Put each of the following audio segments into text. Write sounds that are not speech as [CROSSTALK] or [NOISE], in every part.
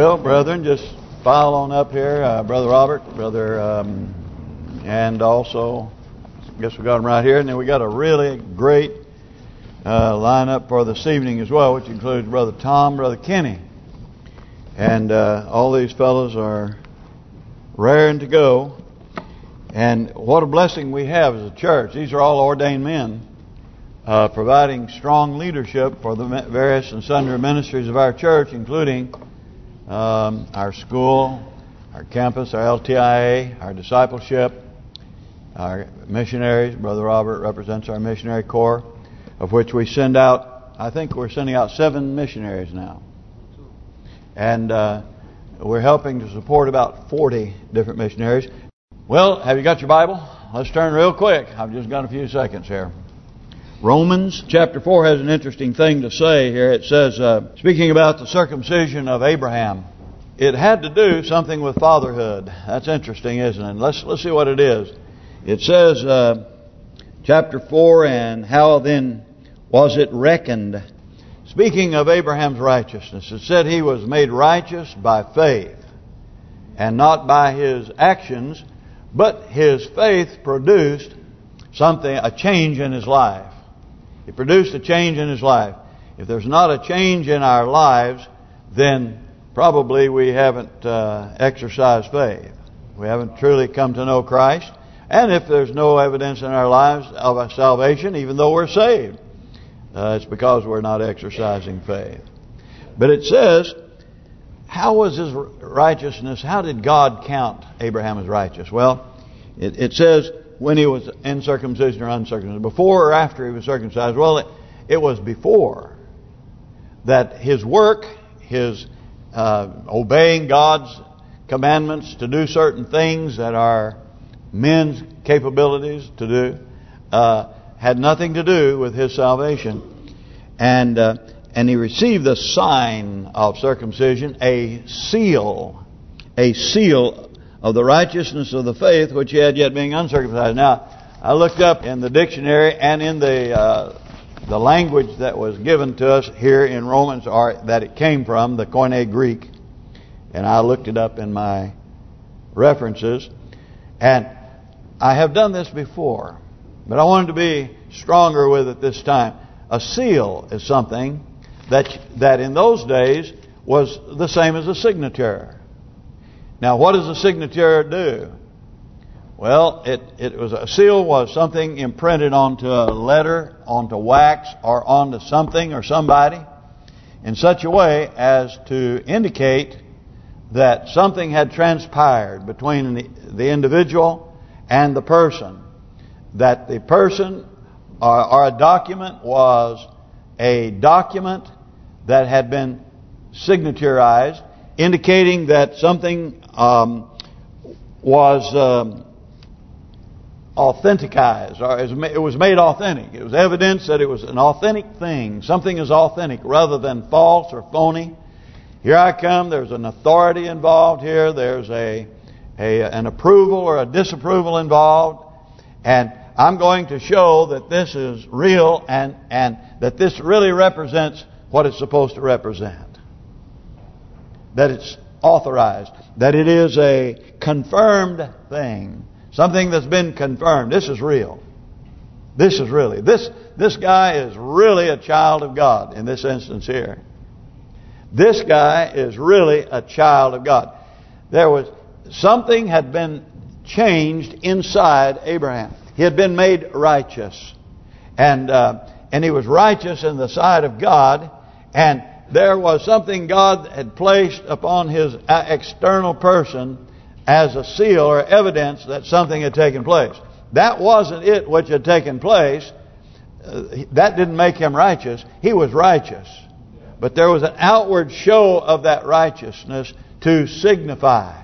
Well, brethren, just file on up here. Uh, Brother Robert, Brother, um, and also, I guess we got them right here. And then we got a really great uh, lineup for this evening as well, which includes Brother Tom, Brother Kenny. And uh, all these fellows are raring to go. And what a blessing we have as a church. These are all ordained men uh, providing strong leadership for the various and sundry ministries of our church, including um, our school, our campus, our LTIA, our discipleship, our missionaries. Brother Robert represents our missionary corps, of which we send out, I think we're sending out seven missionaries now. And uh, we're helping to support about 40 different missionaries. Well, have you got your Bible? Let's turn real quick. I've just got a few seconds here. Romans chapter 4 has an interesting thing to say here. It says, uh, speaking about the circumcision of Abraham, it had to do something with fatherhood. That's interesting, isn't it? Let's let's see what it is. It says, uh, chapter 4, and how then was it reckoned? Speaking of Abraham's righteousness, it said he was made righteous by faith and not by his actions, but his faith produced something, a change in his life. It produced a change in his life. If there's not a change in our lives, then probably we haven't uh, exercised faith. We haven't truly come to know Christ. And if there's no evidence in our lives of our salvation, even though we're saved, uh, it's because we're not exercising faith. But it says, how was his righteousness, how did God count Abraham as righteous? Well, it, it says, when he was in circumcision or uncircumcision, before or after he was circumcised. Well, it, it was before that his work, his uh, obeying God's commandments to do certain things that are men's capabilities to do, uh, had nothing to do with his salvation. And uh, and he received the sign of circumcision, a seal, a seal of the righteousness of the faith which he had yet being uncircumcised. Now, I looked up in the dictionary and in the uh, the language that was given to us here in Romans, or that it came from, the Koine Greek, and I looked it up in my references, and I have done this before, but I wanted to be stronger with it this time. A seal is something that that in those days was the same as a signature. Now, what does a signature do? Well, it it was a seal was something imprinted onto a letter, onto wax, or onto something or somebody in such a way as to indicate that something had transpired between the, the individual and the person. That the person or, or a document was a document that had been signaturized indicating that something um, was um, authenticized, or it was made authentic. It was evidence that it was an authentic thing. Something is authentic rather than false or phony. Here I come. There's an authority involved here. There's a, a an approval or a disapproval involved, and I'm going to show that this is real and and that this really represents what it's supposed to represent that it's authorized, that it is a confirmed thing, something that's been confirmed. This is real. This is really, this this guy is really a child of God in this instance here. This guy is really a child of God. There was, something had been changed inside Abraham. He had been made righteous. And uh, and he was righteous in the sight of God. And there was something God had placed upon his uh, external person as a seal or evidence that something had taken place. That wasn't it which had taken place. Uh, that didn't make him righteous. He was righteous. But there was an outward show of that righteousness to signify,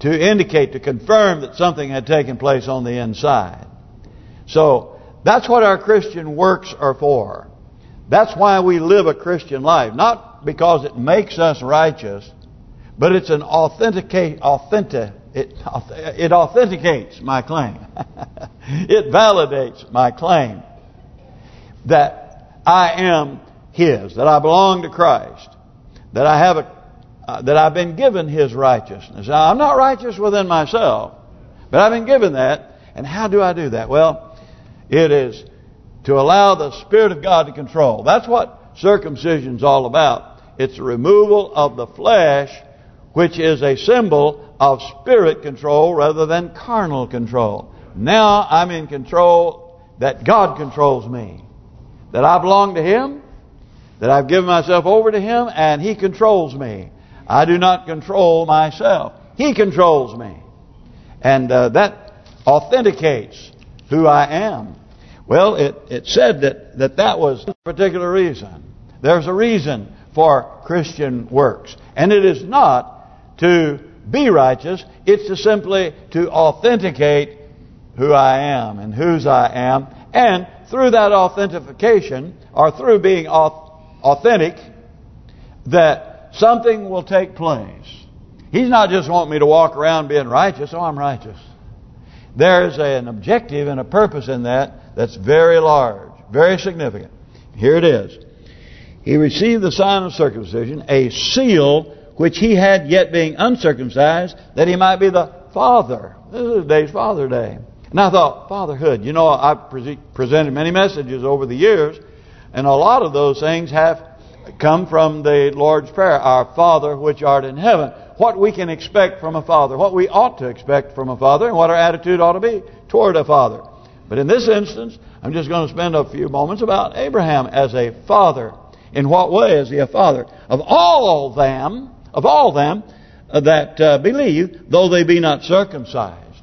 to indicate, to confirm that something had taken place on the inside. So that's what our Christian works are for. That's why we live a Christian life. Not because it makes us righteous, but it's an authenticate, authentic, it, it authenticates my claim. [LAUGHS] it validates my claim that I am His, that I belong to Christ, that I have a, uh, that I've been given His righteousness. Now, I'm not righteous within myself, but I've been given that. And how do I do that? Well, it is to allow the Spirit of God to control. That's what circumcision's all about. It's the removal of the flesh, which is a symbol of spirit control rather than carnal control. Now I'm in control that God controls me. That I belong to Him, that I've given myself over to Him, and He controls me. I do not control myself. He controls me. And uh, that authenticates who I am. Well, it, it said that, that that was a particular reason. There's a reason for Christian works. And it is not to be righteous. It's to simply to authenticate who I am and whose I am. And through that authentication, or through being authentic, that something will take place. He's not just wanting me to walk around being righteous. Oh, I'm righteous. There's an objective and a purpose in that that's very large, very significant. Here it is. He received the sign of circumcision, a seal which he had yet being uncircumcised, that he might be the father. This is today's Father Day. And I thought, fatherhood. You know, I've pre presented many messages over the years, and a lot of those things have come from the Lord's Prayer. Our Father which art in heaven. What we can expect from a father. What we ought to expect from a father, and what our attitude ought to be toward a father. But in this instance, I'm just going to spend a few moments about Abraham as a father. In what way is he a father? Of all them, of all them uh, that uh, believe, though they be not circumcised,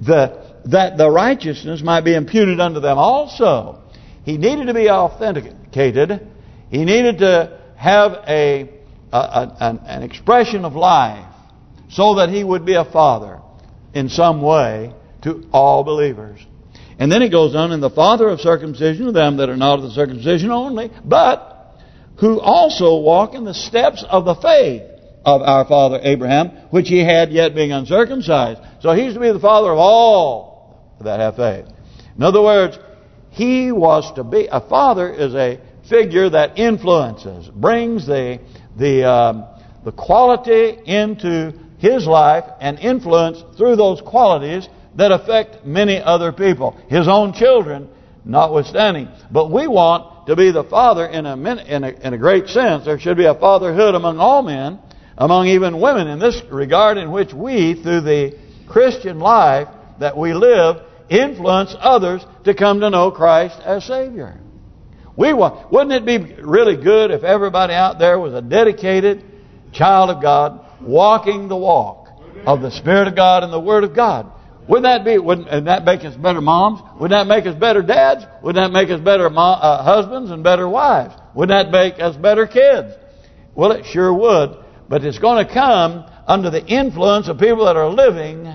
the, that the righteousness might be imputed unto them also. He needed to be authenticated. He needed to have a, a, a an, an expression of life so that he would be a father in some way to all believers. And then he goes on, and the father of circumcision of them that are not of the circumcision only, but who also walk in the steps of the faith of our father Abraham, which he had yet being uncircumcised. So he's to be the father of all that have faith. In other words, he was to be, a father is a figure that influences, brings the the um, the quality into his life and influence through those qualities that affect many other people, his own children notwithstanding. But we want to be the father in a, in a in a great sense. There should be a fatherhood among all men, among even women in this regard, in which we, through the Christian life that we live, influence others to come to know Christ as Savior. We want, wouldn't it be really good if everybody out there was a dedicated child of God, walking the walk of the Spirit of God and the Word of God? Wouldn't that be? Wouldn't that make us better moms? Wouldn't that make us better dads? Wouldn't that make us better uh, husbands and better wives? Wouldn't that make us better kids? Well, it sure would. But it's going to come under the influence of people that are living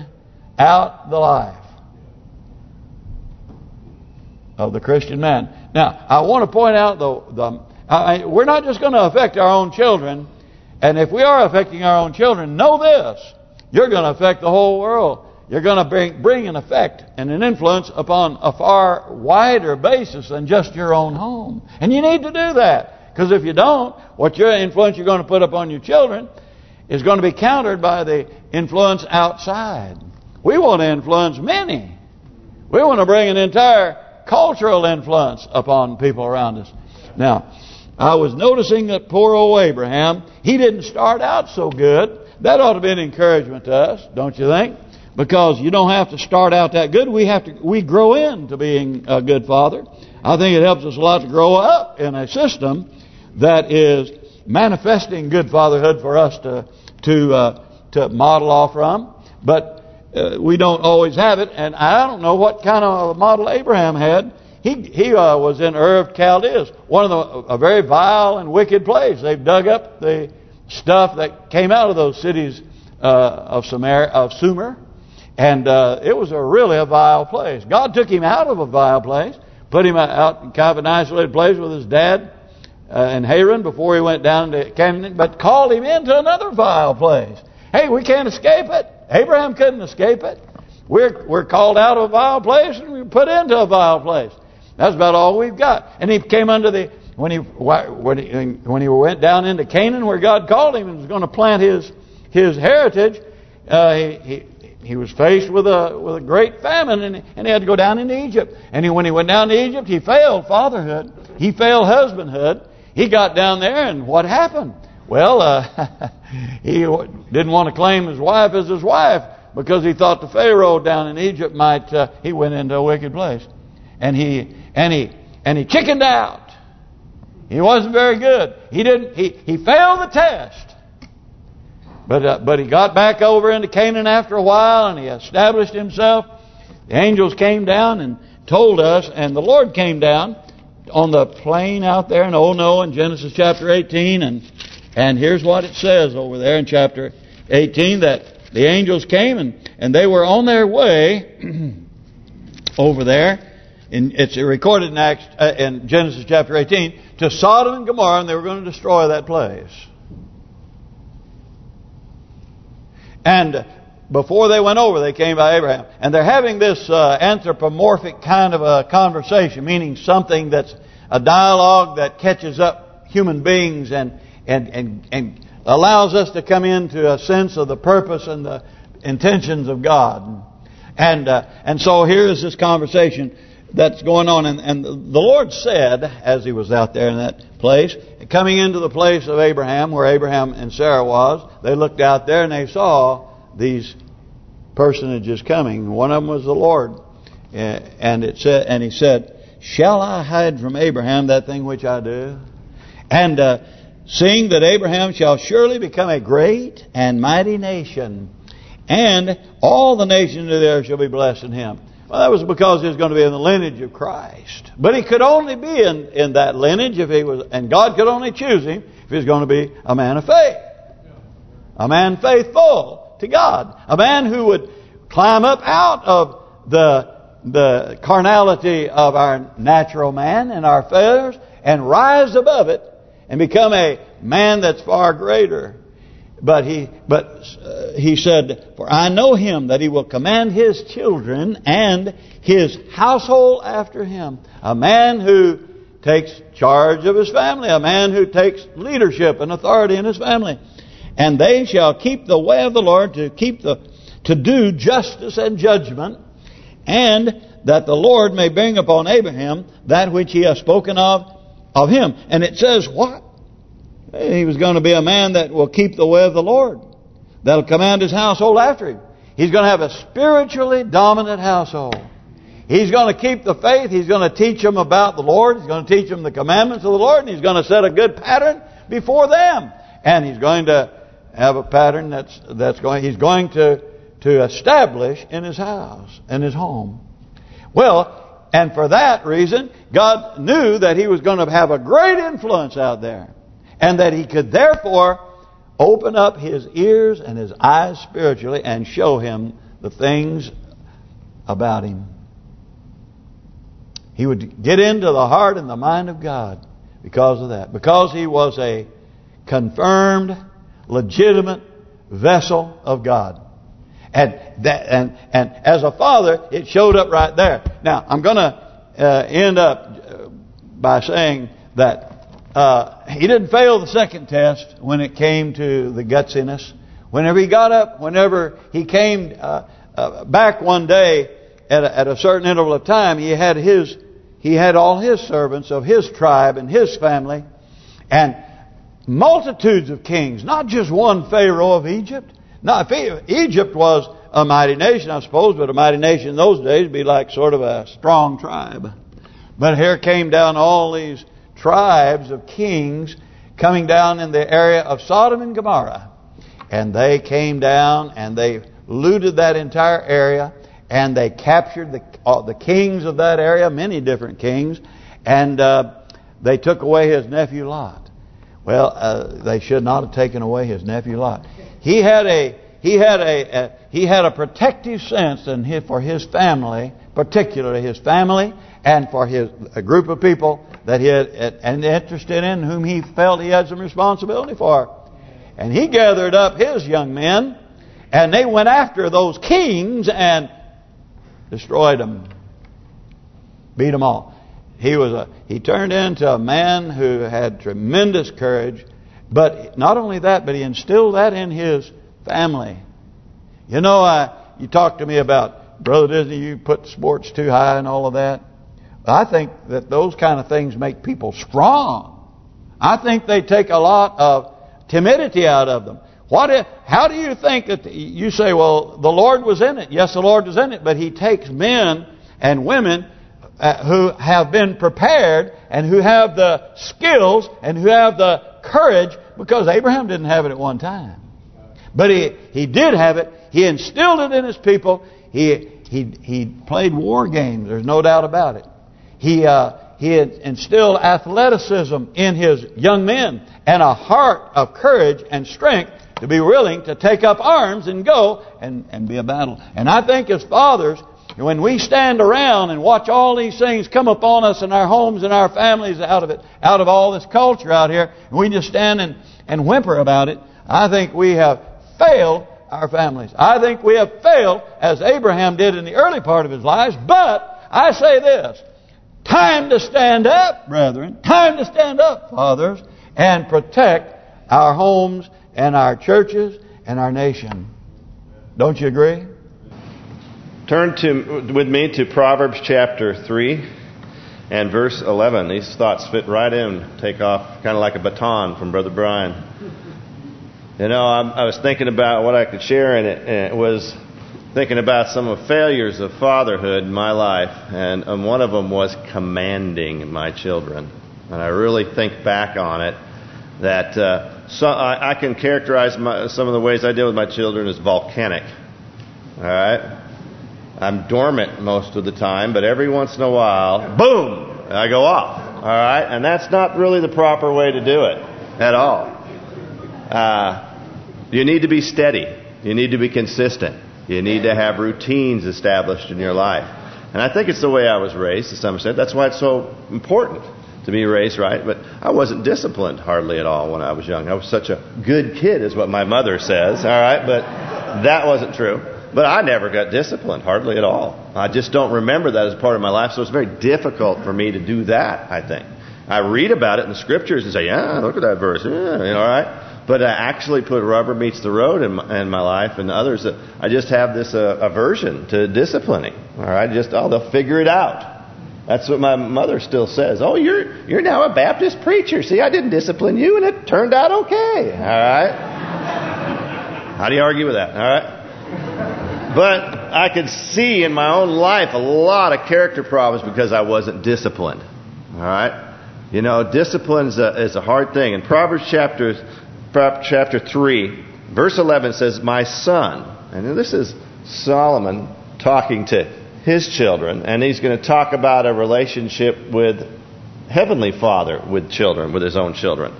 out the life of the Christian man. Now, I want to point out, though, the, I, we're not just going to affect our own children. And if we are affecting our own children, know this. You're going to affect the whole world you're going to bring bring an effect and an influence upon a far wider basis than just your own home. And you need to do that. Because if you don't, what your influence you're going to put upon your children is going to be countered by the influence outside. We want to influence many. We want to bring an entire cultural influence upon people around us. Now, I was noticing that poor old Abraham, he didn't start out so good. That ought to be an encouragement to us, don't you think? Because you don't have to start out that good. We have to we grow into being a good father. I think it helps us a lot to grow up in a system that is manifesting good fatherhood for us to to uh, to model off from. But uh, we don't always have it, and I don't know what kind of model Abraham had. He he uh, was in Ur of Chaldees, one of the a very vile and wicked place. They've dug up the stuff that came out of those cities uh, of Sumer, of Sumer, and uh, it was a really a vile place. God took him out of a vile place, put him out in kind of an isolated place with his dad uh, and Haran before he went down to Canaan, but called him into another vile place. Hey, we can't escape it. Abraham couldn't escape it. We're we're called out of a vile place and we're put into a vile place. That's about all we've got. And he came under the when he when he when he went down into Canaan, where God called him and was going to plant his his heritage, uh, he, he he was faced with a with a great famine, and and he had to go down into Egypt. And he, when he went down to Egypt, he failed fatherhood, he failed husbandhood. He got down there, and what happened? Well, uh, [LAUGHS] he didn't want to claim his wife as his wife because he thought the Pharaoh down in Egypt might. Uh, he went into a wicked place, and he and he and he chickened out. He wasn't very good. He didn't. He he failed the test. But uh, but he got back over into Canaan after a while, and he established himself. The angels came down and told us, and the Lord came down on the plain out there in Noah in Genesis chapter 18, and and here's what it says over there in chapter 18 that the angels came and and they were on their way [CLEARS THROAT] over there. In, it's recorded in Acts uh, in Genesis chapter 18 to Sodom and Gomorrah, and they were going to destroy that place. And before they went over, they came by Abraham. And they're having this uh, anthropomorphic kind of a conversation, meaning something that's a dialogue that catches up human beings and and and and allows us to come into a sense of the purpose and the intentions of God. And uh, and so here is this conversation that's going on. And, and the Lord said, as he was out there in that place, coming into the place of Abraham, where Abraham and Sarah was, they looked out there and they saw these personages coming. One of them was the Lord. And it said, and he said, Shall I hide from Abraham that thing which I do? And uh, seeing that Abraham shall surely become a great and mighty nation, and all the nations of the earth shall be blessed in him. Well, that was because he was going to be in the lineage of Christ. But he could only be in, in that lineage if he was, and God could only choose him if he was going to be a man of faith. A man faithful to God. A man who would climb up out of the the carnality of our natural man and our failures and rise above it and become a man that's far greater. But he but uh, he said, For I know him that he will command his children and his household after him. A man who takes charge of his family. A man who takes leadership and authority in his family. And they shall keep the way of the Lord to keep the to do justice and judgment. And that the Lord may bring upon Abraham that which he has spoken of of him. And it says what? He was going to be a man that will keep the way of the Lord. That'll command his household after him. He's going to have a spiritually dominant household. He's going to keep the faith. He's going to teach them about the Lord. He's going to teach them the commandments of the Lord. And he's going to set a good pattern before them. And he's going to have a pattern that's that's going. He's going to to establish in his house, in his home. Well, and for that reason, God knew that he was going to have a great influence out there. And that he could therefore open up his ears and his eyes spiritually and show him the things about him. He would get into the heart and the mind of God because of that. Because he was a confirmed, legitimate vessel of God. And that, and and as a father, it showed up right there. Now, I'm going to uh, end up uh, by saying that uh, he didn't fail the second test when it came to the gutsiness. Whenever he got up, whenever he came uh, uh, back one day at a, at a certain interval of time, he had his he had all his servants of his tribe and his family, and multitudes of kings, not just one Pharaoh of Egypt. Now, Egypt was a mighty nation, I suppose, but a mighty nation in those days would be like sort of a strong tribe. But here came down all these tribes of kings coming down in the area of Sodom and Gomorrah. And they came down and they looted that entire area and they captured the the kings of that area, many different kings, and uh, they took away his nephew Lot. Well, uh, they should not have taken away his nephew Lot. He had a he had a, a he had a protective sense and for his family, particularly his family, and for his a group of people that he had and interested in, whom he felt he had some responsibility for. And he gathered up his young men, and they went after those kings and destroyed them, beat them all. he was a he turned into a man who had tremendous courage. But not only that, but he instilled that in his family. You know, I you talk to me about Brother Disney, you put sports too high and all of that. I think that those kind of things make people strong. I think they take a lot of timidity out of them. What? If, how do you think that you say, well, the Lord was in it? Yes, the Lord was in it, but He takes men and women uh, who have been prepared and who have the skills and who have the courage because Abraham didn't have it at one time. But he he did have it. He instilled it in his people. He he he played war games. There's no doubt about it. He uh, he instilled athleticism in his young men and a heart of courage and strength to be willing to take up arms and go and, and be a battle. And I think as fathers, when we stand around and watch all these things come upon us in our homes and our families out of it, out of all this culture out here, and we just stand and, and whimper about it, I think we have failed our families. I think we have failed as Abraham did in the early part of his life. But I say this, time to stand up, brethren, time to stand up, fathers, and protect our homes and our churches and our nation. Don't you agree? Turn to with me to Proverbs chapter 3 and verse 11. These thoughts fit right in, take off kind of like a baton from Brother Brian. You know, I'm, i was thinking about what I could share in it, and it was thinking about some of the failures of fatherhood in my life, and, and one of them was commanding my children. And I really think back on it that uh, so I, I can characterize my, some of the ways I deal with my children as volcanic. All right, I'm dormant most of the time, but every once in a while, boom, I go off. All right, and that's not really the proper way to do it at all. Uh, you need to be steady. You need to be consistent. You need to have routines established in your life. And I think it's the way I was raised to some extent. That's why it's so important to be raised right. But I wasn't disciplined hardly at all when I was young. I was such a good kid is what my mother says, all right? But that wasn't true. But I never got disciplined, hardly at all. I just don't remember that as part of my life, so it's very difficult for me to do that, I think. I read about it in the scriptures and say, yeah, look at that verse, yeah, all right? But I actually put rubber meets the road in my, in my life and others. I just have this uh, aversion to disciplining. All right, just oh they'll figure it out. That's what my mother still says. Oh, you're you're now a Baptist preacher. See, I didn't discipline you, and it turned out okay. All right. How do you argue with that? All right. But I could see in my own life a lot of character problems because I wasn't disciplined. All right. You know, discipline is a, is a hard thing. In Proverbs chapter chapter 3, verse 11 says, My son. And this is Solomon talking to his children. And he's going to talk about a relationship with Heavenly Father with children, with his own children.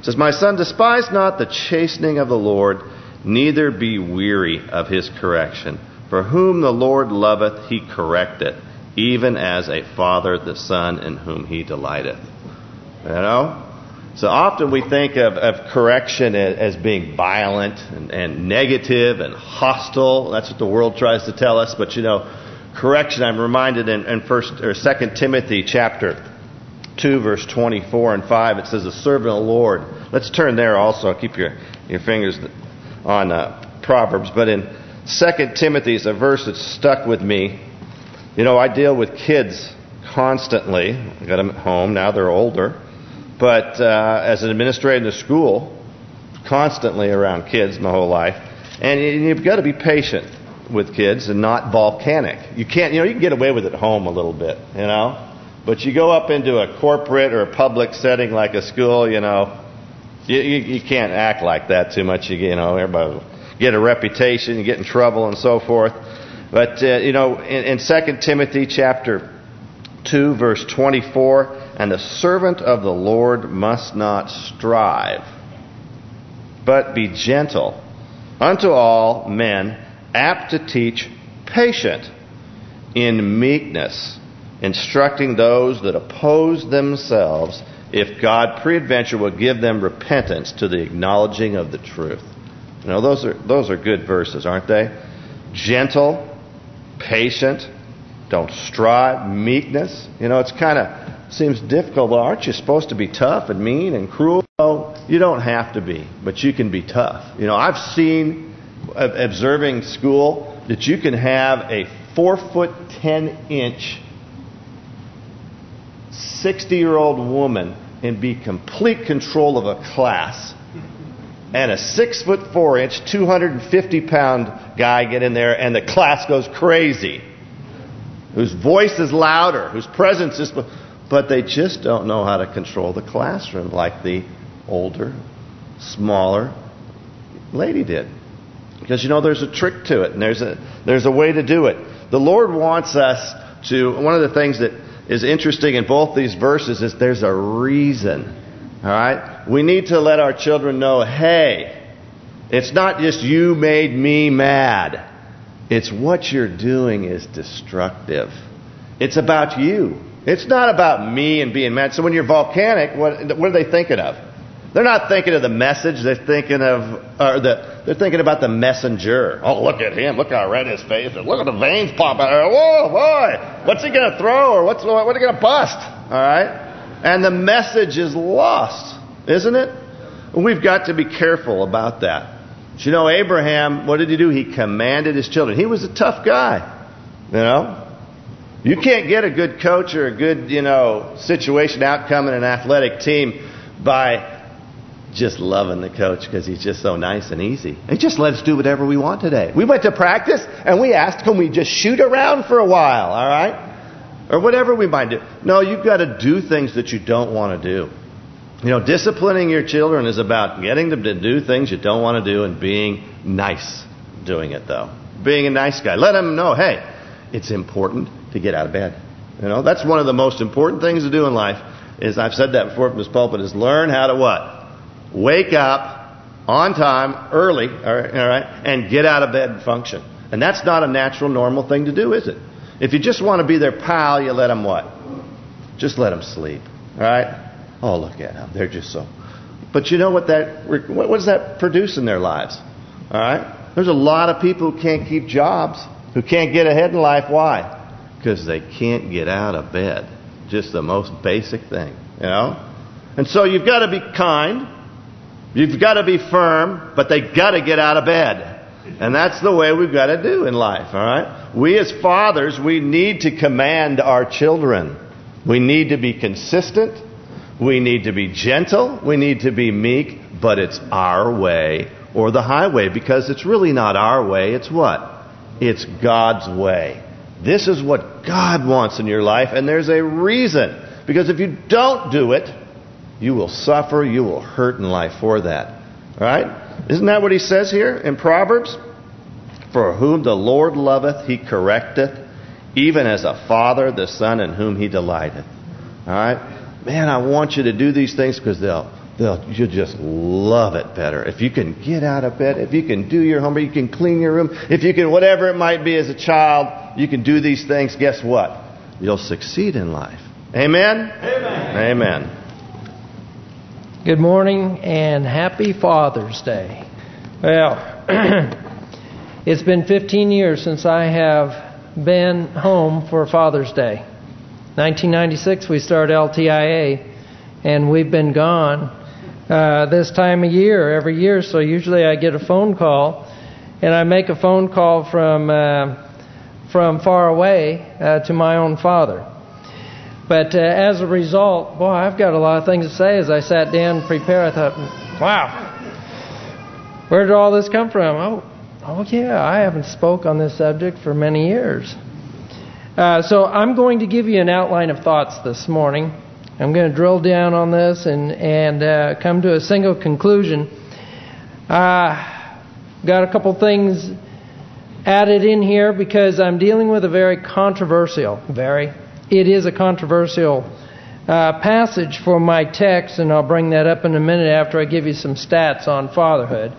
It says, My son, despise not the chastening of the Lord, neither be weary of his correction. For whom the Lord loveth, he correcteth, even as a father the son in whom he delighteth. You know? So often we think of, of correction as, being violent and, and negative and hostile. That's what the world tries to tell us. But you know, correction. I'm reminded in, in First or Second Timothy chapter two, verse 24 and 5. It says, "The servant of the Lord." Let's turn there also. Keep your your fingers on uh, Proverbs. But in Second Timothy is a verse that's stuck with me. You know, I deal with kids constantly. I got them at home now; they're older. But uh, as an administrator in the school, constantly around kids my whole life, and you've got to be patient with kids and not volcanic. You can't, you know, you can get away with it at home a little bit, you know, but you go up into a corporate or a public setting like a school, you know, you, you, you can't act like that too much. You, you know, everybody get a reputation, you get in trouble, and so forth. But uh, you know, in, in Second Timothy chapter two, verse twenty-four. And the servant of the Lord must not strive, but be gentle unto all men, apt to teach, patient in meekness, instructing those that oppose themselves, if God peradventure will give them repentance to the acknowledging of the truth. You know, those are those are good verses, aren't they? Gentle, patient, don't strive, meekness. You know, it's kind of seems difficult. Well, aren't you supposed to be tough and mean and cruel? No, you don't have to be, but you can be tough. You know, I've seen, observing school, that you can have a four foot ten inch, sixty year old woman and be complete control of a class and a six foot four inch, 250 pound guy get in there and the class goes crazy. Whose voice is louder, whose presence is, but they just don't know how to control the classroom like the older, smaller lady did. Because you know there's a trick to it and there's a there's a way to do it. The Lord wants us to one of the things that is interesting in both these verses is there's a reason all right? We need to let our children know, hey, it's not just you made me mad. It's what you're doing is destructive. It's about you. It's not about me and being mad. So when you're volcanic, what, what are they thinking of? They're not thinking of the message. They're thinking of, or the, they're thinking about the messenger. Oh, look at him. Look how red his face is. Look at the veins popping out. Whoa, boy. What's he to throw or what's, what are going to bust? All right? And the message is lost, isn't it? We've got to be careful about that. But you know, Abraham, what did he do? He commanded his children. He was a tough guy. You know? You can't get a good coach or a good, you know, situation outcome in an athletic team by just loving the coach because he's just so nice and easy. He just let us do whatever we want today. We went to practice and we asked, can we just shoot around for a while, all right? or whatever we might do. No, you've got to do things that you don't want to do. You know, disciplining your children is about getting them to do things you don't want to do and being nice doing it, though. Being a nice guy. Let them know, hey, it's important to get out of bed. You know, that's one of the most important things to do in life. Is I've said that before from this pulpit. Is learn how to what? Wake up on time, early, all right, and get out of bed and function. And that's not a natural, normal thing to do, is it? If you just want to be their pal, you let them what? Just let them sleep. All right? Oh, look at them. They're just so. But you know what that what does that produce in their lives? All right? There's a lot of people who can't keep jobs, who can't get ahead in life. Why? Because they can't get out of bed. Just the most basic thing, you know? And so you've got to be kind. You've got to be firm, but they got to get out of bed. And that's the way we've got to do in life, all right? We as fathers, we need to command our children. We need to be consistent. We need to be gentle. We need to be meek. But it's our way or the highway because it's really not our way. It's what? It's God's way. This is what God wants in your life, and there's a reason. Because if you don't do it, you will suffer, you will hurt in life for that. Right? Isn't that what he says here in Proverbs? For whom the Lord loveth, he correcteth, even as a father the son in whom he delighteth. All right, man, I want you to do these things because they'll they'll you'll just love it better if you can get out of bed, if you can do your homework, you can clean your room, if you can whatever it might be as a child, you can do these things. Guess what? You'll succeed in life. Amen. Amen. Amen. Good morning and happy Father's Day. Well, [CLEARS THROAT] it's been 15 years since I have been home for Father's Day. 1996 we started LTIA and we've been gone uh, this time of year every year so usually I get a phone call and I make a phone call from uh, from far away uh, to my own father but uh, as a result, boy, I've got a lot of things to say. As I sat down and prepared, I thought, wow, where did all this come from? Oh, oh yeah, I haven't spoke on this subject for many years. Uh, so I'm going to give you an outline of thoughts this morning. I'm going to drill down on this and and uh, come to a single conclusion. Uh, got a couple things added in here because I'm dealing with a very controversial, very it is a controversial uh, passage for my text, and I'll bring that up in a minute after I give you some stats on fatherhood.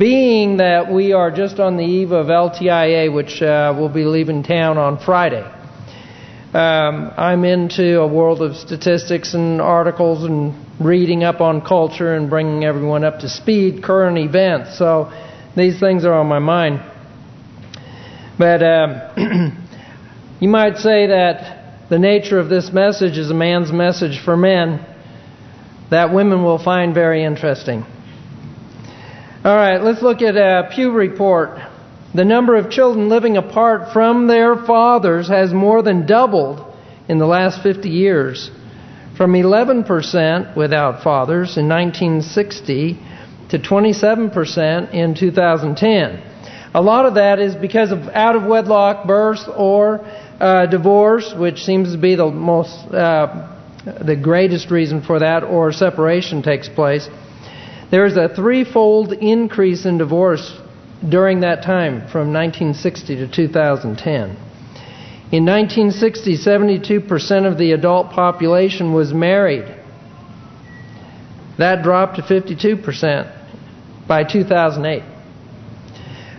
Being that we are just on the eve of LTIA, which uh, will be leaving town on Friday. Um, I'm into a world of statistics and articles and reading up on culture and bringing everyone up to speed, current events. So these things are on my mind. But um, [CLEARS THROAT] You might say that the nature of this message is a man's message for men that women will find very interesting. All right, let's look at a Pew report. The number of children living apart from their fathers has more than doubled in the last 50 years, from 11% without fathers in 1960 to 27% in 2010. A lot of that is because of out-of-wedlock birth or uh, divorce, which seems to be the most, uh, the greatest reason for that, or separation takes place. There is a threefold increase in divorce during that time from 1960 to 2010. In 1960, 72% of the adult population was married. That dropped to 52% by 2008.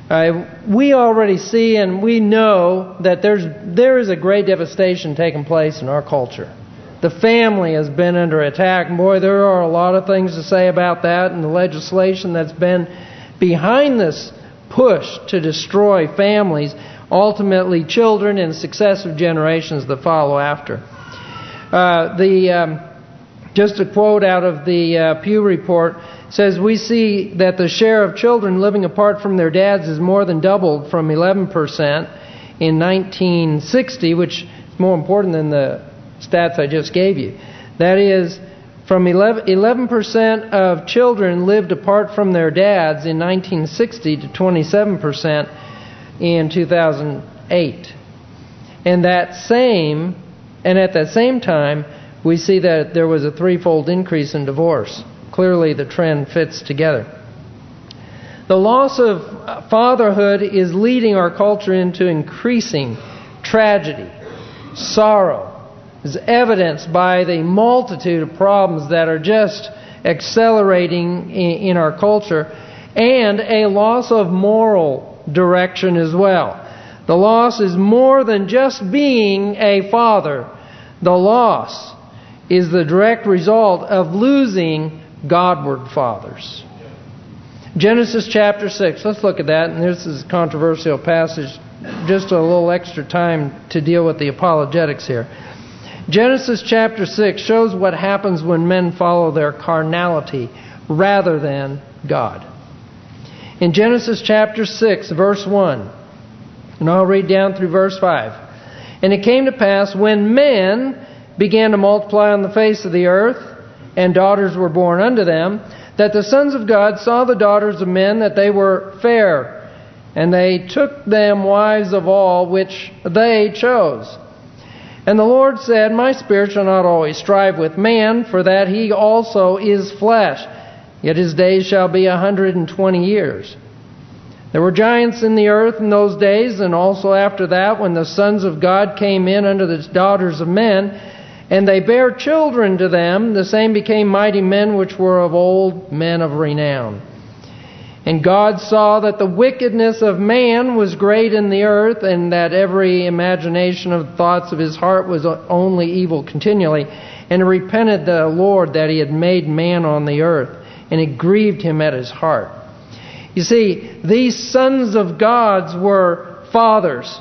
Uh, we already see and we know that there's there is a great devastation taking place in our culture. The family has been under attack. And boy, there are a lot of things to say about that and the legislation that's been behind this push to destroy families, ultimately children and successive generations that follow after. Uh, the um, Just a quote out of the uh, Pew Report says, we see that the share of children living apart from their dads is more than doubled from 11% in 1960, which is more important than the stats I just gave you. That is, from 11% of children lived apart from their dads in 1960 to 27% in 2008. And that same, and at that same time, we see that there was a threefold increase in divorce. Clearly the trend fits together. The loss of uh, fatherhood is leading our culture into increasing tragedy, sorrow, is evidenced by the multitude of problems that are just accelerating in, in our culture and a loss of moral direction as well. The loss is more than just being a father. The loss is the direct result of losing Godward fathers. Genesis chapter 6. Let's look at that. And this is a controversial passage. Just a little extra time to deal with the apologetics here. Genesis chapter 6 shows what happens when men follow their carnality rather than God. In Genesis chapter 6, verse 1, and I'll read down through verse 5. And it came to pass when men began to multiply on the face of the earth, and daughters were born unto them, that the sons of God saw the daughters of men that they were fair, and they took them wives of all which they chose. And the Lord said, My spirit shall not always strive with man, for that he also is flesh. Yet his days shall be a hundred and twenty years. There were giants in the earth in those days, and also after that, when the sons of God came in unto the daughters of men, and they bare children to them, the same became mighty men which were of old, men of renown. And God saw that the wickedness of man was great in the earth, and that every imagination of the thoughts of his heart was only evil continually. And he repented the Lord that he had made man on the earth, and it grieved him at his heart. You see, these sons of gods were fathers.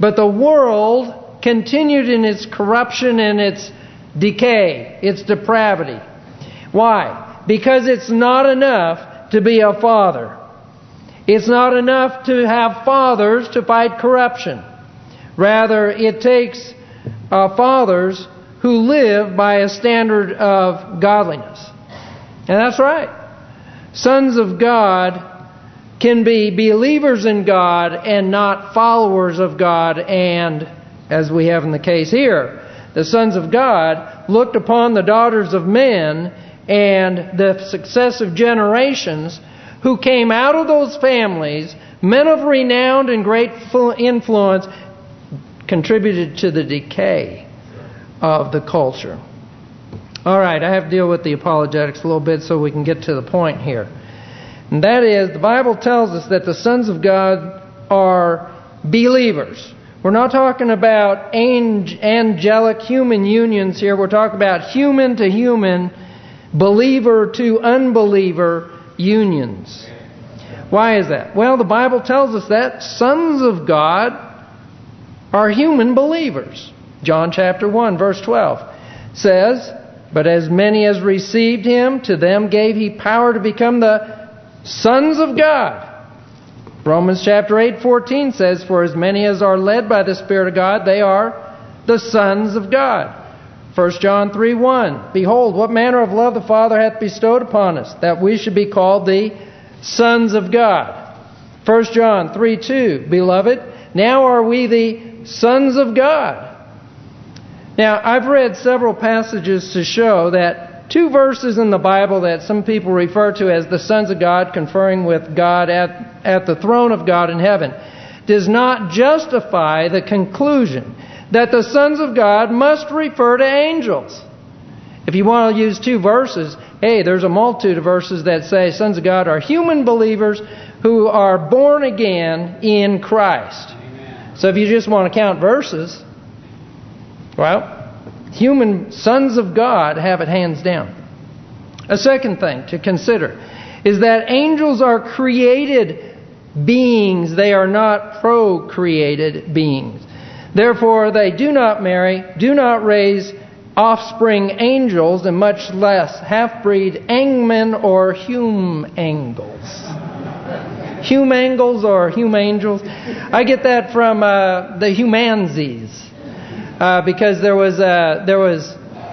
But the world continued in its corruption and its decay, its depravity. Why? Because it's not enough to be a father. It's not enough to have fathers to fight corruption. Rather, it takes uh, fathers who live by a standard of godliness. And that's right. Sons of God can be believers in God and not followers of God and as we have in the case here. The sons of God looked upon the daughters of men and the successive generations who came out of those families, men of renowned and great influence, contributed to the decay of the culture. All right, I have to deal with the apologetics a little bit so we can get to the point here. And that is, the Bible tells us that the sons of God are believers. We're not talking about angelic human unions here. We're talking about human to human, believer to unbeliever unions. Why is that? Well, the Bible tells us that sons of God are human believers. John chapter 1 verse 12 says, But as many as received him, to them gave he power to become the sons of God. Romans chapter 8:14 says, For as many as are led by the Spirit of God, they are the sons of God. 1 John 3:1 Behold, what manner of love the Father hath bestowed upon us, that we should be called the sons of God. 1 John 3:2 Beloved, now are we the sons of God. Now, I've read several passages to show that two verses in the Bible that some people refer to as the sons of God conferring with God at, at the throne of God in heaven does not justify the conclusion that the sons of God must refer to angels. If you want to use two verses, hey, there's a multitude of verses that say sons of God are human believers who are born again in Christ. So if you just want to count verses, well, human sons of God have it hands down. A second thing to consider is that angels are created beings. They are not procreated beings. Therefore, they do not marry, do not raise offspring angels, and much less half-breed angmen or hume angels. Hume angels or hume angels. I get that from uh, the Humanzees. Uh, because there was uh, there was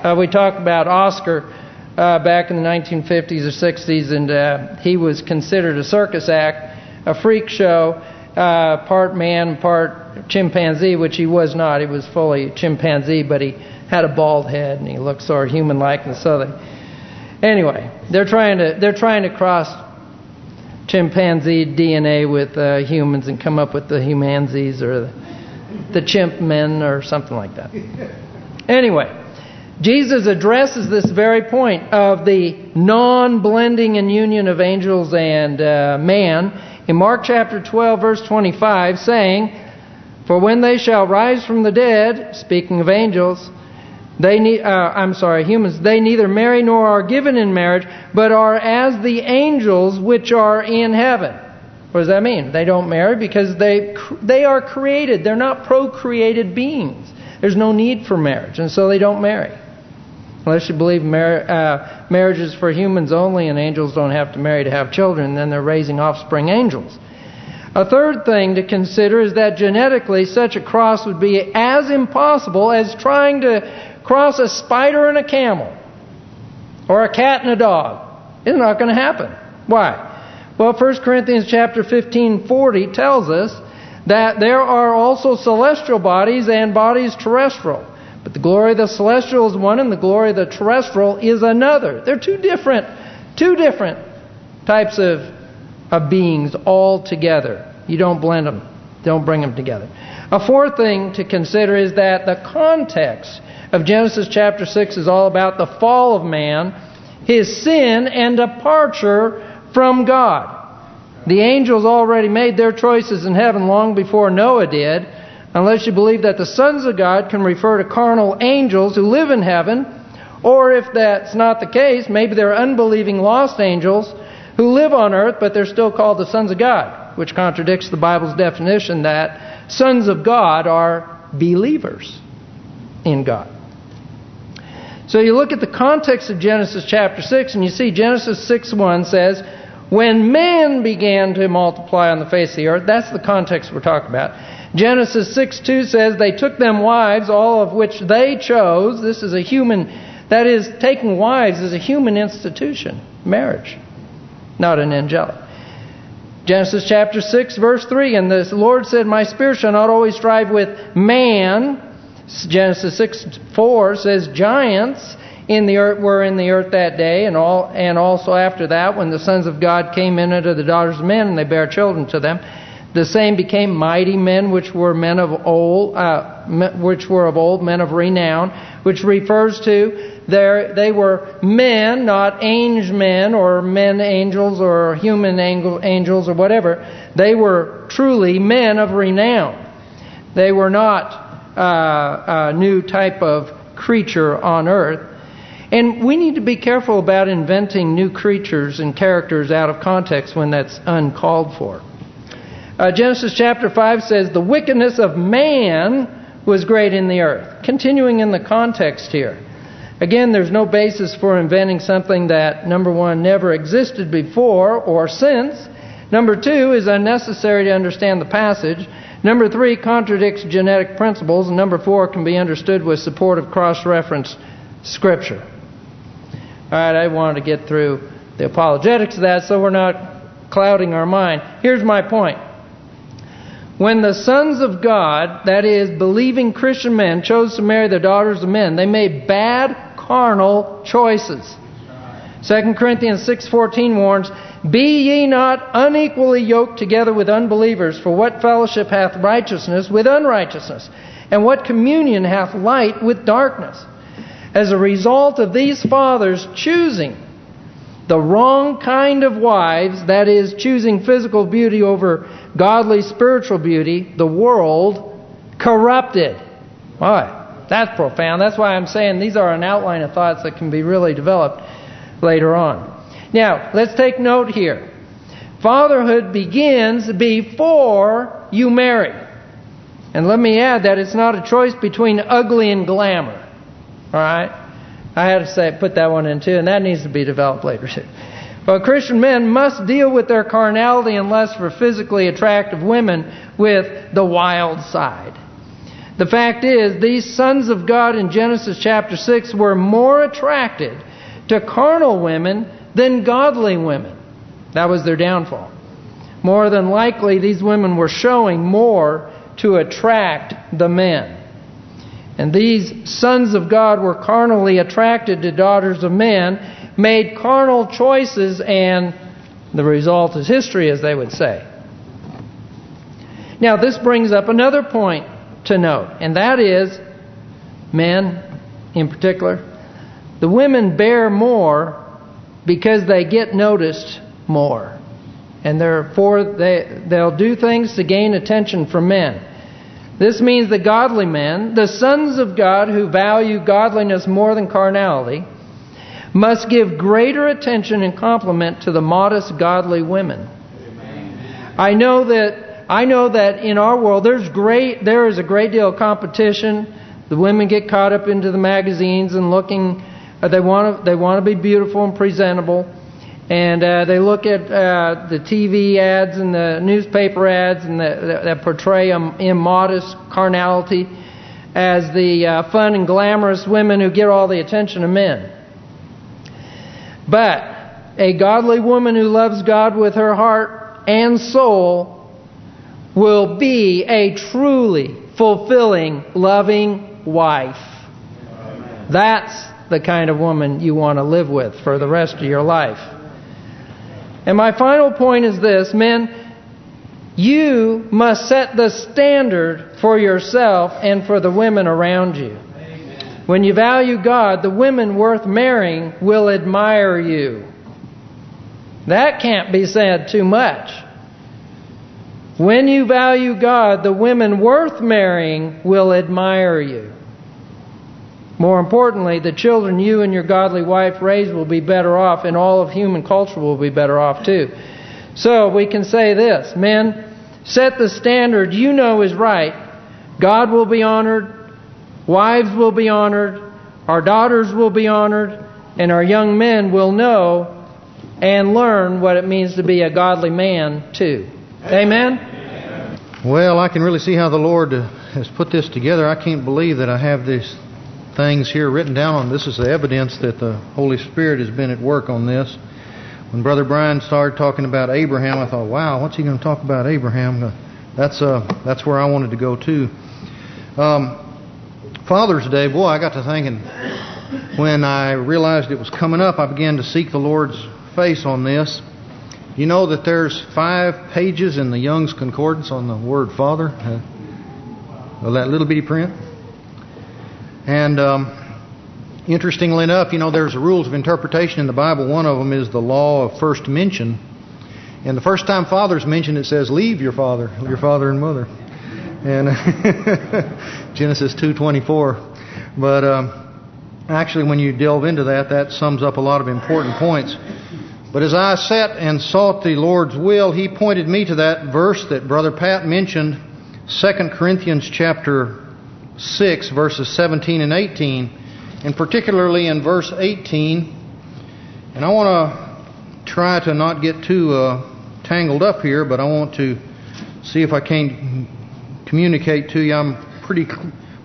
uh, we talked about Oscar uh, back in the 1950s or 60s, and uh, he was considered a circus act, a freak show, uh, part man, part chimpanzee, which he was not. He was fully chimpanzee, but he had a bald head and he looked sort of human-like, and so they. Anyway, they're trying to they're trying to cross chimpanzee DNA with humans and come up with the humanzees or the the chimp men or something like that. Anyway, Jesus addresses this very point of the non-blending and union of angels and uh, man in Mark chapter 12 verse 25 saying, For when they shall rise from the dead, speaking of angels, they need, uh, I'm sorry, humans, they neither marry nor are given in marriage, but are as the angels which are in heaven. What does that mean? They don't marry because they they are created. They're not procreated beings. There's no need for marriage, and so they don't marry. Unless you believe mar uh, marriage is for humans only and angels don't have to marry to have children, then they're raising offspring angels. A third thing to consider is that genetically such a cross would be as impossible as trying to cross a spider and a camel or a cat and a dog. It's not going to happen. Why? Well, 1 Corinthians chapter 15, 40 tells us that there are also celestial bodies and bodies terrestrial. But the glory of the celestial is one and the glory of the terrestrial is another. They're two different, two different types of, of beings all together. You don't blend them. Don't bring them together. A fourth thing to consider is that the context of Genesis chapter 6 is all about the fall of man, his sin, and departure from God. The angels already made their choices in heaven long before Noah did, unless you believe that the sons of God can refer to carnal angels who live in heaven, or if that's not the case, maybe they're unbelieving lost angels who live on earth, but they're still called the sons of God, which contradicts the Bible's definition that sons of God are believers in God. So you look at the context of Genesis chapter 6, and you see Genesis 6.1 says, when man began to multiply on the face of the earth, that's the context we're talking about. Genesis 6.2 says, they took them wives, all of which they chose. This is a human, that is, taking wives is a human institution, marriage, not an angelic. Genesis chapter 6, verse 3, And the Lord said, My spirit shall not always strive with man. Genesis 6, 4 says, Giants in the earth were in the earth that day, and all and also after that, when the sons of God came in unto the daughters of men, and they bare children to them, the same became mighty men, which were men of old, uh, which were of old, men of renown, which refers to their they were men, not angel men or men angels or human angels or whatever. They were truly men of renown. They were not uh, a new type of creature on earth. And we need to be careful about inventing new creatures and characters out of context when that's uncalled for. Uh, Genesis chapter 5 says, The wickedness of man was great in the earth. Continuing in the context here. Again, there's no basis for inventing something that, number one, never existed before or since. Number two is unnecessary to understand the passage. Number three contradicts genetic principles. And number four can be understood with support of cross-reference Scripture. All right, I wanted to get through the apologetics of that so we're not clouding our mind. Here's my point. When the sons of God, that is, believing Christian men, chose to marry the daughters of men, they made bad carnal choices. 2 Corinthians 6.14 warns, Be ye not unequally yoked together with unbelievers, for what fellowship hath righteousness with unrighteousness? And what communion hath light with darkness? As a result of these fathers choosing the wrong kind of wives, that is, choosing physical beauty over godly spiritual beauty, the world corrupted. Why? That's profound. That's why I'm saying these are an outline of thoughts that can be really developed later on. Now, let's take note here. Fatherhood begins before you marry. And let me add that it's not a choice between ugly and glamour. All right? I had to say put that one in too, and that needs to be developed later too. But Christian men must deal with their carnality and lust for physically attractive women with the wild side. The fact is, these sons of God in Genesis chapter 6 were more attracted to carnal women than godly women. That was their downfall. More than likely, these women were showing more to attract the men. And these sons of God were carnally attracted to daughters of men, made carnal choices, and the result is history, as they would say. Now, this brings up another point to note, and that is, men in particular, the women bear more because they get noticed more. And therefore, they, they'll do things to gain attention from men. This means the godly men, the sons of God who value godliness more than carnality, must give greater attention and compliment to the modest, godly women. I know that I know that in our world there's great there is a great deal of competition. The women get caught up into the magazines and looking uh, they want to they want to be beautiful and presentable. And uh, they look at uh, the TV ads and the newspaper ads and the, that portray immodest carnality as the uh, fun and glamorous women who get all the attention of men. But a godly woman who loves God with her heart and soul will be a truly fulfilling, loving wife. That's the kind of woman you want to live with for the rest of your life. And my final point is this, men, you must set the standard for yourself and for the women around you. When you value God, the women worth marrying will admire you. That can't be said too much. When you value God, the women worth marrying will admire you. More importantly, the children you and your godly wife raise will be better off, and all of human culture will be better off too. So we can say this, men, set the standard you know is right. God will be honored, wives will be honored, our daughters will be honored, and our young men will know and learn what it means to be a godly man too. Amen? Well, I can really see how the Lord has put this together. I can't believe that I have these things here written down on this is the evidence that the Holy Spirit has been at work on this. When Brother Brian started talking about Abraham, I thought, wow, what's he going to talk about Abraham? That's uh, that's where I wanted to go too. Um, Father's Day, boy, I got to thinking when I realized it was coming up, I began to seek the Lord's face on this. You know that there's five pages in the Young's Concordance on the word Father? Uh, that little bitty print? And um, interestingly enough, you know, there's rules of interpretation in the Bible. One of them is the law of first mention. And the first time father's mentioned, it says, leave your father, your father and mother. And [LAUGHS] Genesis 2.24. But um, actually, when you delve into that, that sums up a lot of important points. But as I sat and sought the Lord's will, He pointed me to that verse that Brother Pat mentioned, 2 Corinthians chapter 6, verses 17 and 18, and particularly in verse 18. And I want to try to not get too uh, tangled up here, but I want to see if I can communicate to you. I'm pretty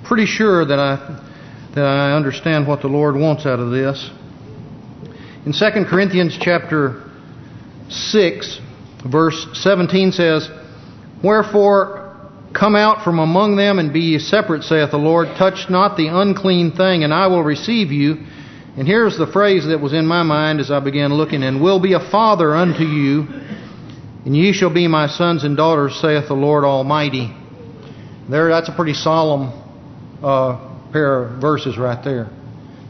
pretty sure that I that I understand what the Lord wants out of this. In 2 Corinthians chapter 6, verse 17 says, Wherefore come out from among them and be ye separate, saith the Lord. Touch not the unclean thing, and I will receive you. And here's the phrase that was in my mind as I began looking, and will be a father unto you, and ye shall be my sons and daughters, saith the Lord Almighty. There, that's a pretty solemn uh, pair of verses right there.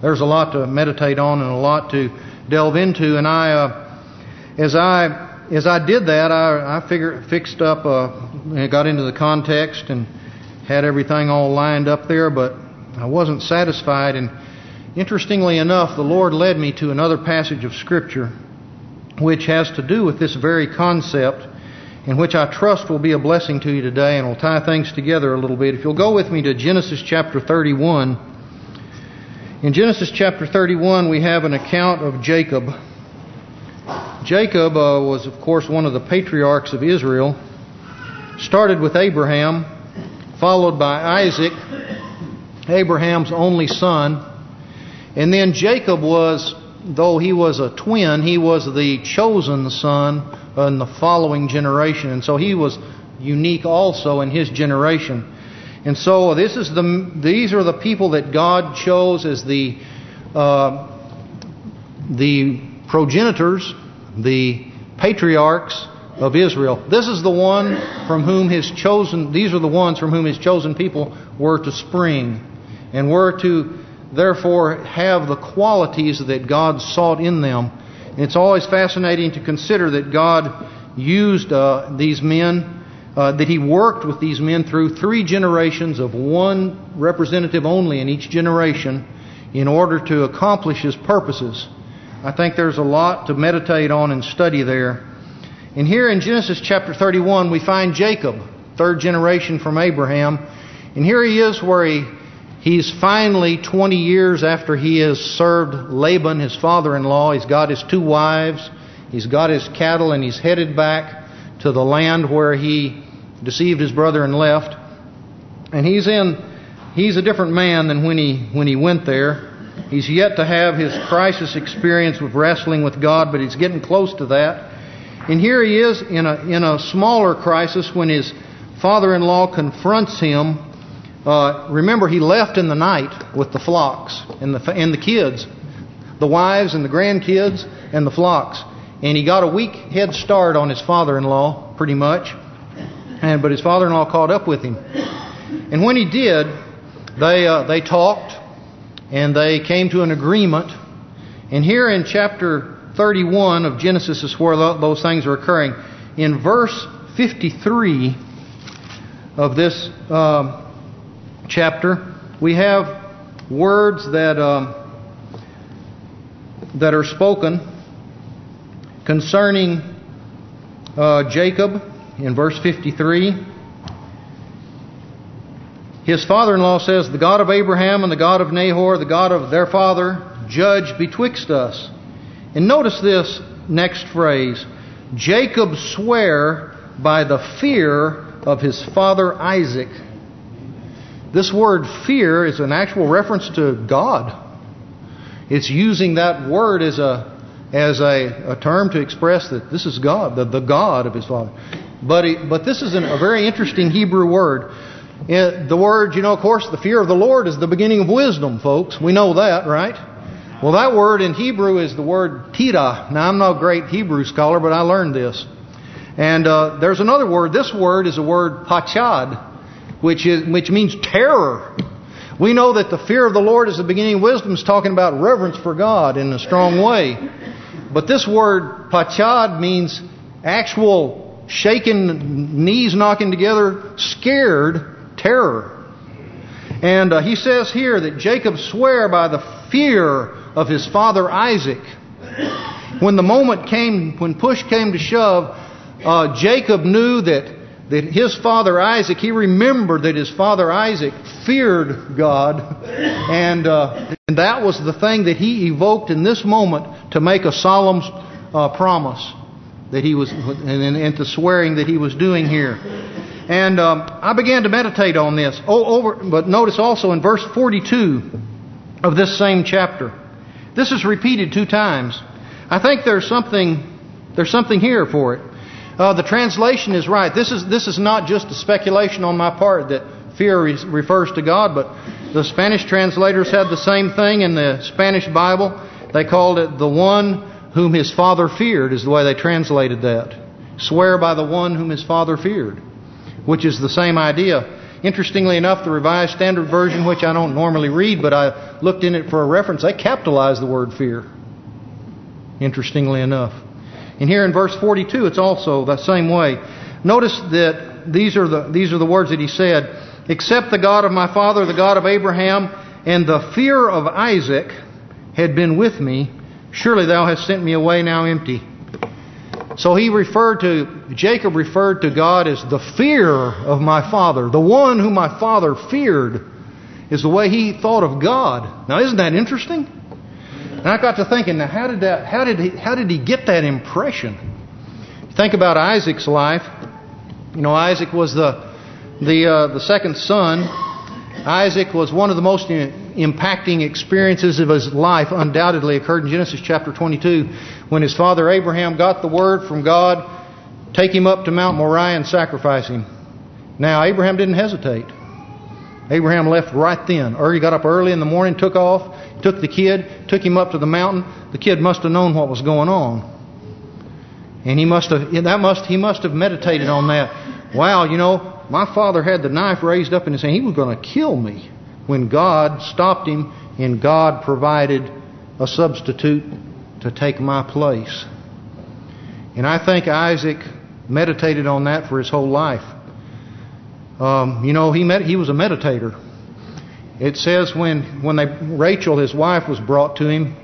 There's a lot to meditate on and a lot to delve into. And I, uh, as I as I did that, I, I figured fixed up, uh, got into the context and had everything all lined up there, but I wasn't satisfied. And interestingly enough, the Lord led me to another passage of Scripture, which has to do with this very concept, and which I trust will be a blessing to you today, and will tie things together a little bit. If you'll go with me to Genesis chapter 31. In Genesis chapter 31, we have an account of Jacob. Jacob uh, was, of course, one of the patriarchs of Israel. Started with Abraham, followed by Isaac, Abraham's only son. And then Jacob was, though he was a twin, he was the chosen son in the following generation. And so he was unique also in his generation. And so this is the these are the people that God chose as the uh, the progenitors the patriarchs of Israel. This is the one from whom his chosen, these are the ones from whom his chosen people were to spring and were to therefore have the qualities that God sought in them. It's always fascinating to consider that God used uh, these men, uh, that he worked with these men through three generations of one representative only in each generation in order to accomplish his purposes. I think there's a lot to meditate on and study there. And here in Genesis chapter 31, we find Jacob, third generation from Abraham. And here he is where he he's finally 20 years after he has served Laban, his father-in-law. He's got his two wives. He's got his cattle and he's headed back to the land where he deceived his brother and left. And he's in he's a different man than when he when he went there. He's yet to have his crisis experience with wrestling with God, but he's getting close to that. And here he is in a in a smaller crisis when his father-in-law confronts him. Uh, remember, he left in the night with the flocks and the and the kids, the wives and the grandkids and the flocks, and he got a week head start on his father-in-law, pretty much. And but his father-in-law caught up with him, and when he did, they uh, they talked and they came to an agreement. And here in chapter 31 of Genesis is where those things are occurring. In verse 53 of this uh, chapter, we have words that uh, that are spoken concerning uh, Jacob in verse 53. His father-in-law says, The God of Abraham and the God of Nahor, the God of their father, judge betwixt us. And notice this next phrase. Jacob sware by the fear of his father Isaac. This word fear is an actual reference to God. It's using that word as a as a, a term to express that this is God, the, the God of his father. But he, but this is an, a very interesting Hebrew word. It, the word, you know, of course, the fear of the Lord is the beginning of wisdom, folks. We know that, right? Well, that word in Hebrew is the word tira. Now, I'm no great Hebrew scholar, but I learned this. And uh, there's another word. This word is a word pachad, which is which means terror. We know that the fear of the Lord is the beginning of wisdom. Is talking about reverence for God in a strong way. But this word pachad means actual shaking, knees knocking together, scared terror. And uh, he says here that Jacob sware by the fear of his father Isaac. when the moment came, when push came to shove, uh, Jacob knew that that his father Isaac, he remembered that his father Isaac feared God, and uh, and that was the thing that he evoked in this moment to make a solemn uh, promise that he was, and, and swearing that he was doing here. And um, I began to meditate on this. Oh, over, but notice also in verse 42 of this same chapter, this is repeated two times. I think there's something there's something here for it. Uh, the translation is right. This is this is not just a speculation on my part that fear refers to God, but the Spanish translators had the same thing in the Spanish Bible. They called it the one whom his father feared is the way they translated that. Swear by the one whom his father feared, which is the same idea. Interestingly enough, the Revised Standard Version, which I don't normally read, but I looked in it for a reference, they capitalized the word fear. Interestingly enough. And here in verse 42, it's also the same way. Notice that these are the these are the words that he said, "Except the God of my father, the God of Abraham, and the fear of Isaac had been with me, surely thou hast sent me away now empty." So he referred to Jacob referred to God as the fear of my father, the one whom my father feared, is the way he thought of God. Now, isn't that interesting? And I got to thinking, now how did that? How did he? How did he get that impression? Think about Isaac's life. You know, Isaac was the the uh, the second son. Isaac was one of the most impacting experiences of his life. Undoubtedly occurred in Genesis chapter 22 when his father Abraham got the word from God, take him up to Mount Moriah and sacrifice him. Now Abraham didn't hesitate. Abraham left right then. Or he got up early in the morning, took off, took the kid, took him up to the mountain. The kid must have known what was going on. And he must have that must he must have meditated on that. Wow, you know, my father had the knife raised up in his hand. He was going to kill me when God stopped him and God provided a substitute to take my place. And I think Isaac meditated on that for his whole life. Um, you know, he met, he was a meditator. It says when when they Rachel, his wife, was brought to him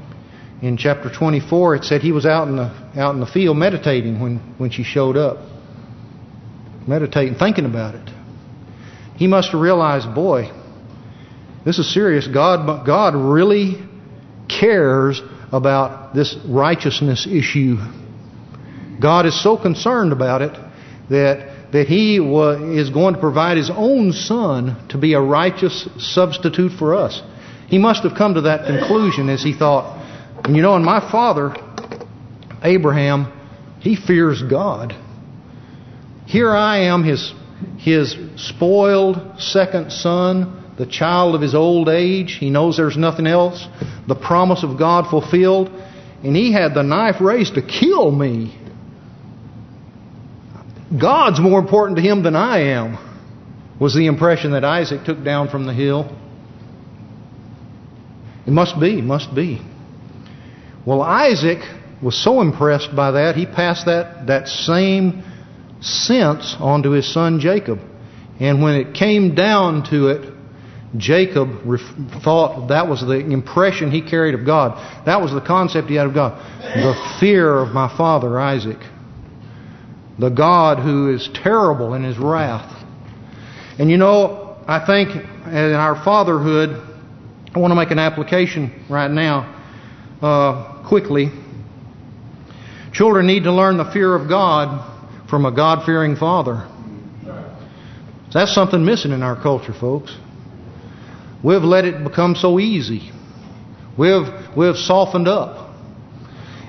in chapter 24, it said he was out in the out in the field meditating when when she showed up, meditating, thinking about it. He must have realized, boy, this is serious. God God really cares about this righteousness issue. God is so concerned about it that that he is going to provide his own son to be a righteous substitute for us. He must have come to that conclusion as he thought, and you know, and my father, Abraham, he fears God. Here I am, his his spoiled second son, the child of his old age. He knows there's nothing else. The promise of God fulfilled. And he had the knife raised to kill me. God's more important to him than I am, was the impression that Isaac took down from the hill. It must be, must be. Well, Isaac was so impressed by that, he passed that, that same sense on to his son Jacob. And when it came down to it, Jacob thought that was the impression he carried of God. That was the concept he had of God. The fear of my father Isaac the God who is terrible in his wrath. And you know, I think in our fatherhood, I want to make an application right now, uh, quickly. Children need to learn the fear of God from a God-fearing father. That's something missing in our culture, folks. We've let it become so easy. We've we've softened up.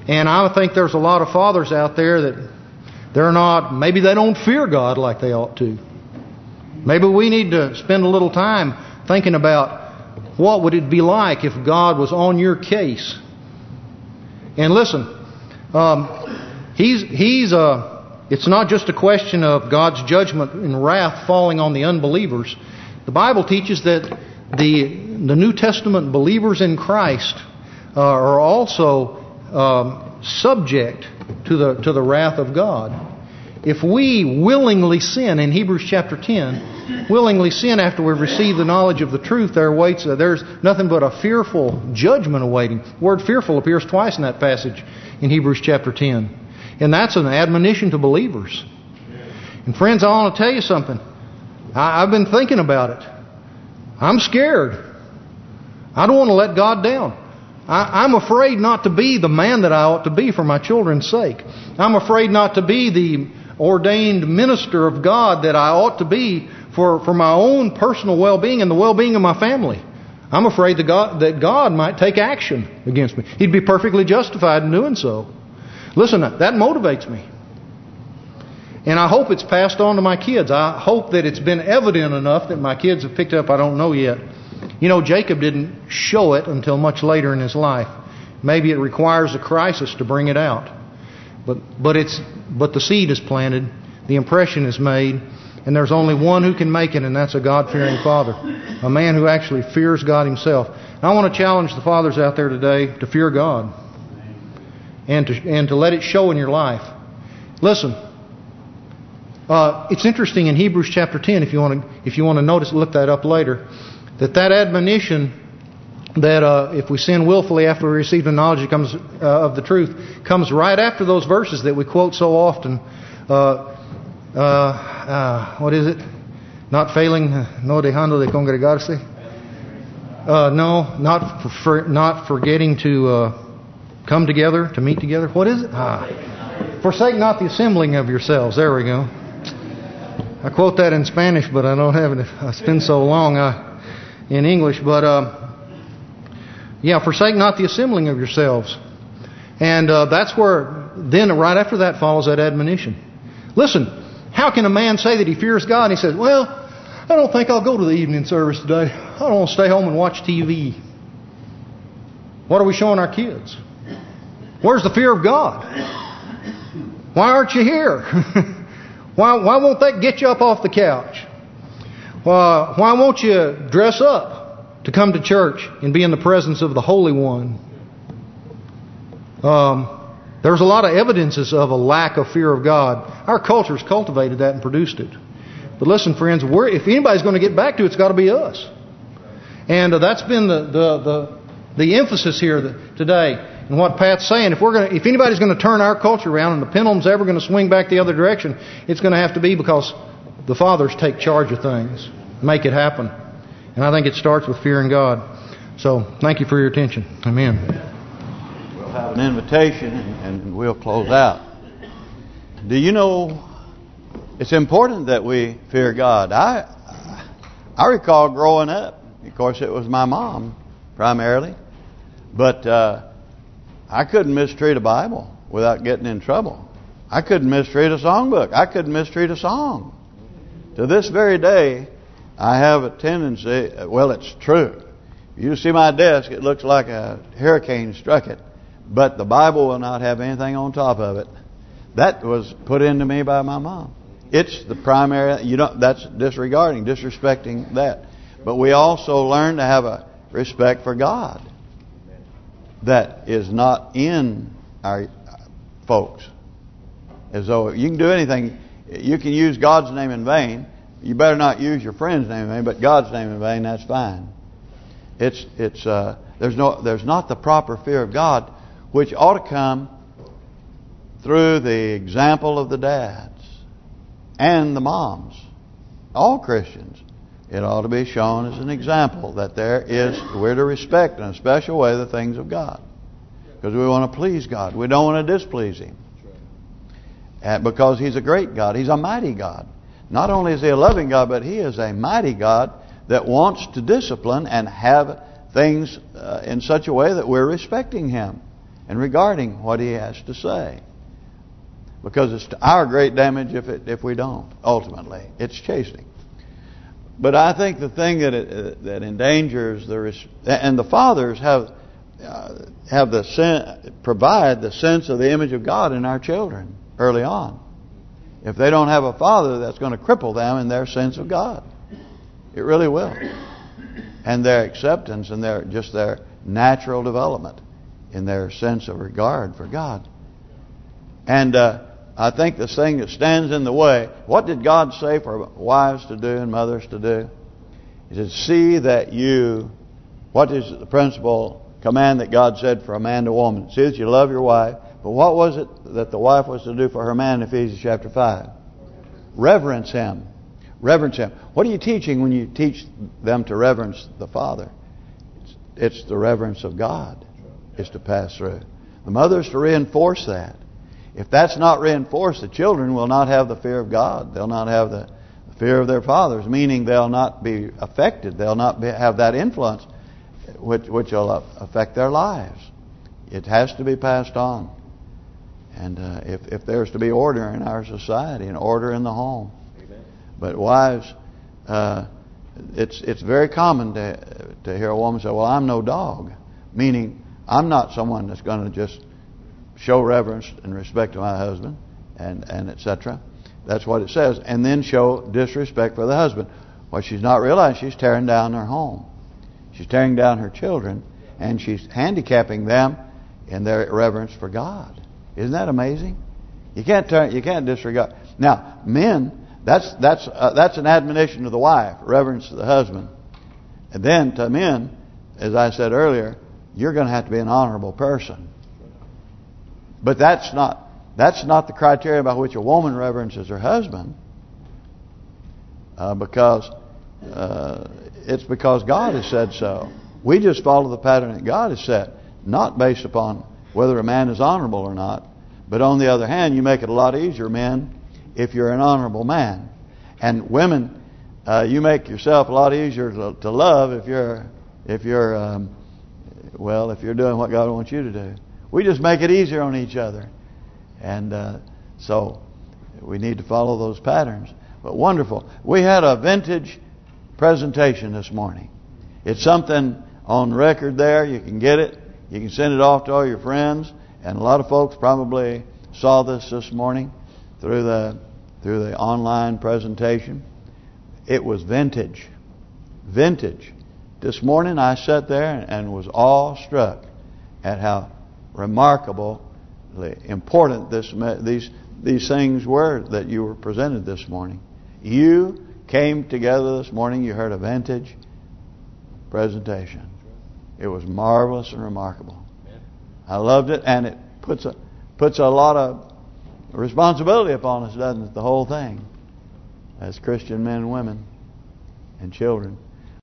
And I think there's a lot of fathers out there that they're not, maybe they don't fear God like they ought to. Maybe we need to spend a little time thinking about what would it be like if God was on your case. And listen, um, he's he's a. Uh, it's not just a question of God's judgment and wrath falling on the unbelievers. The Bible teaches that the the New Testament believers in Christ uh, are also um, subject to the to the wrath of God. If we willingly sin in Hebrews chapter 10, willingly sin after we've received the knowledge of the truth, there awaits uh, there's nothing but a fearful judgment awaiting. The word fearful appears twice in that passage in Hebrews chapter 10. And that's an admonition to believers. And friends, I want to tell you something. I, I've been thinking about it. I'm scared. I don't want to let God down. I, I'm afraid not to be the man that I ought to be for my children's sake. I'm afraid not to be the ordained minister of God that I ought to be for, for my own personal well-being and the well-being of my family. I'm afraid that God, that God might take action against me. He'd be perfectly justified in doing so. Listen, that motivates me. And I hope it's passed on to my kids. I hope that it's been evident enough that my kids have picked up. I don't know yet. You know, Jacob didn't show it until much later in his life. Maybe it requires a crisis to bring it out. But but it's but the seed is planted, the impression is made, and there's only one who can make it, and that's a God-fearing father, a man who actually fears God himself. And I want to challenge the fathers out there today to fear God and to and to let it show in your life. Listen, uh, it's interesting in Hebrews chapter 10. If you want to if you want to notice, look that up later that that admonition that uh, if we sin willfully after we receive the knowledge that comes uh, of the truth comes right after those verses that we quote so often. Uh, uh, uh what is it? Not failing, no dejando de congregarse. Uh, no, not for, not forgetting to come together, to meet together. What is it? Ah, forsake not the assembling of yourselves. There we go. I quote that in Spanish, but I don't have it. It's been so long. I in English. But, uh, yeah, forsake not the assembling of yourselves. And uh, that's where, then right after that follows that admonition. Listen, how can a man say that he fears God and he says, well, I don't think I'll go to the evening service today. I don't want to stay home and watch TV. What are we showing our kids? Where's the fear of God? Why aren't you here? [LAUGHS] why, why won't that get you up off the couch? Why, won't you dress up to come to church and be in the presence of the Holy One? Um, there's a lot of evidences of a lack of fear of God. Our culture's cultivated that and produced it. But listen, friends, if anybody's going to get back to it, it's got to be us. And uh, that's been the the the, the emphasis here today. And what Pat's saying, if we're going, to, if anybody's going to turn our culture around and the pendulum's ever going to swing back the other direction, it's going to have to be because the fathers take charge of things, make it happen. And I think it starts with fearing God. So thank you for your attention. Amen. We'll have an invitation and we'll close out. Do you know it's important that we fear God? I I recall growing up, of course it was my mom primarily, but uh, I couldn't mistreat a Bible without getting in trouble. I couldn't mistreat a songbook. I couldn't mistreat a song. To this very day, I have a tendency, well, it's true. You see my desk, it looks like a hurricane struck it. But the Bible will not have anything on top of it. That was put into me by my mom. It's the primary, you know, that's disregarding, disrespecting that. But we also learn to have a respect for God that is not in our folks. As though you can do anything you can use God's name in vain. You better not use your friend's name in vain, but God's name in vain. That's fine. It's it's uh, there's no there's not the proper fear of God, which ought to come through the example of the dads and the moms, all Christians. It ought to be shown as an example that there is we're to respect in a special way the things of God, because we want to please God. We don't want to displease Him. Uh, because He's a great God. He's a mighty God. Not only is He a loving God, but He is a mighty God that wants to discipline and have things uh, in such a way that we're respecting Him and regarding what He has to say. Because it's to our great damage if it, if we don't. Ultimately, it's chastening. But I think the thing that it, uh, that endangers the and the fathers have uh, have the sen provide the sense of the image of God in our children early on. If they don't have a father, that's going to cripple them in their sense of God. It really will. And their acceptance and their just their natural development in their sense of regard for God. And uh, I think the thing that stands in the way. What did God say for wives to do and mothers to do? He said, see that you, what is the principal command that God said for a man to woman? See that you love your wife. But what was it that the wife was to do for her man in Ephesians chapter 5? Reverence him. Reverence him. What are you teaching when you teach them to reverence the Father? It's, it's the reverence of God is to pass through. The mother is to reinforce that. If that's not reinforced, the children will not have the fear of God. They'll not have the fear of their fathers, meaning they'll not be affected. They'll not be, have that influence which, which will affect their lives. It has to be passed on. And uh, if if there's to be order in our society and order in the home, Amen. but wives, uh, it's it's very common to to hear a woman say, "Well, I'm no dog," meaning I'm not someone that's going to just show reverence and respect to my husband, and and etc. That's what it says, and then show disrespect for the husband. What she's not realizing, she's tearing down her home. She's tearing down her children, and she's handicapping them in their reverence for God. Isn't that amazing? You can't turn, you can't disregard. Now, men, that's that's uh, that's an admonition to the wife, reverence to the husband, and then to men, as I said earlier, you're going to have to be an honorable person. But that's not that's not the criteria by which a woman reverences her husband, uh, because uh, it's because God has said so. We just follow the pattern that God has set, not based upon whether a man is honorable or not. But on the other hand, you make it a lot easier, men, if you're an honorable man. And women, uh, you make yourself a lot easier to, to love if you're, if you're, um, well, if you're doing what God wants you to do. We just make it easier on each other. And uh, so we need to follow those patterns. But wonderful. We had a vintage presentation this morning. It's something on record there. You can get it. You can send it off to all your friends. And a lot of folks probably saw this this morning through the through the online presentation. It was vintage. Vintage. This morning I sat there and was awestruck at how remarkably important this these these things were that you were presented this morning. You came together this morning. You heard a vintage presentation. It was marvelous and remarkable. I loved it, and it puts a puts a lot of responsibility upon us, doesn't it? The whole thing, as Christian men and women and children.